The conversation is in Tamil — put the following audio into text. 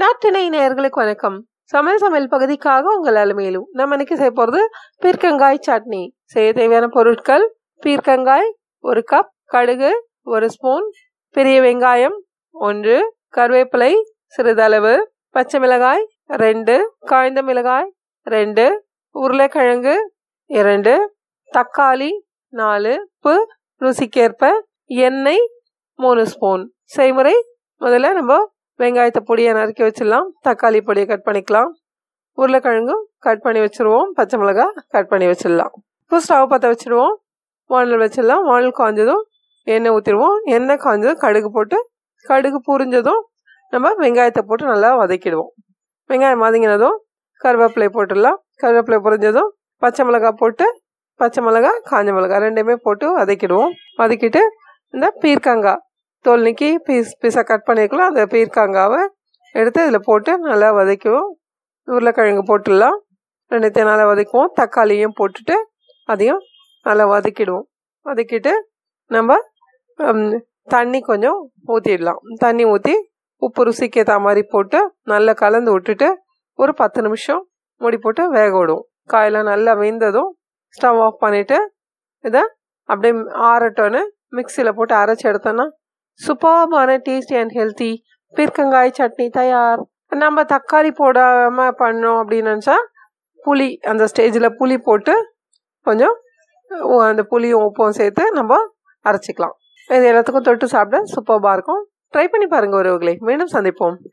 நாட்டினை நேயர்களுக்கு வணக்கம். சமையல் சமையல் பகுதிக்காக உங்கள் அலுமையிலும் நம்ம இன்னைக்கு செய்ய போகிறது பீர்க்கங்காய் சட்னி. செய்ய தேவையான பொருட்கள் பீர்க்கங்காய் ஒரு கப் கடுகு ஒரு ஸ்பூன் பெரிய வெங்காயம் ஒன்று கருவேப்பிலை சிறிதளவு பச்சை மிளகாய் ரெண்டு காய்ந்த மிளகாய் ரெண்டு உருளைக்கிழங்கு இரண்டு தக்காளி நாலு உப்பு ருசிக்கேற்ப எண்ணெய் மூணு ஸ்பூன் செய்முறை முதல்ல நம்ம வெங்காயத்தை பொடியை நறுக்கி வச்சிடலாம். தக்காளி பொடியை கட் பண்ணிக்கலாம். உருளைக்கிழங்கும் கட் பண்ணி வச்சுருவோம். பச்சை மிளகா கட் பண்ணி வச்சிடலாம். இப்போ ஸ்டவ் பற்ற வச்சுருவோம். வானல் வச்சிடலாம். வானல் காய்ஞ்சதும் எண்ணெய் ஊற்றிடுவோம் எண்ணெய் காய்ஞ்சதும் கடுகு போட்டு கடுகு புரிஞ்சதும் நம்ம வெங்காயத்தை போட்டு நல்லா வதக்கிடுவோம். வெங்காயம் வதங்கினதும் கருவேப்பிலை போட்டுடலாம். கருவேப்பிலை புரிஞ்சதும் பச்சை மிளகா போட்டு பச்சை மிளகா காஞ்ச மிளகா ரெண்டுமே போட்டு வதக்கிடுவோம். வதக்கிட்டு இந்த பீர்க்கங்காய் தோல் நீக்கி பீஸ் பீஸாக கட் பண்ணிக்கலாம் அதை பீர்க்காங்காவை எடுத்து இதில் போட்டு நல்லா வதக்குவோம். உருளைக்கிழங்கு போட்டுடலாம். ரெண்டுத்தையும் நல்லா வதக்குவோம். தக்காளியும் போட்டுட்டு அதையும் நல்லா வதக்கிடுவோம். வதக்கிட்டு நம்ம தண்ணி கொஞ்சம் ஊற்றிடலாம் தண்ணி ஊற்றி உப்பு ருசிக்கு ஏற்ற மாதிரி போட்டு நல்லா கலந்து விட்டுட்டு ஒரு பத்து நிமிஷம் மூடி போட்டு வேக விடுவோம். காயெல்லாம் நல்லா வெந்ததும் ஸ்டவ் ஆஃப் பண்ணிவிட்டு இதை அப்படியே ஆறட்டோன்னு மிக்சியில் போட்டு அரைச்சி எடுத்தோன்னா சூப்பர்பான டேஸ்டி அண்ட் ஹெல்த்தி பீர்க்கங்காய் சட்னி தயார். நம்ம தக்காளி போடாமல் பண்ணோம் அப்படின்னு நினச்சா புளி அந்த ஸ்டேஜில் புளி போட்டு கொஞ்சம் அந்த புளியும் உப்பும் சேர்த்து நம்ம அரைச்சிக்கலாம். இது எல்லாத்துக்கும் தொட்டு சாப்பிட சூப்பர்பாக இருக்கும். ட்ரை பண்ணி பாருங்கள் ஒருவர்களே மீண்டும் சந்திப்போம்.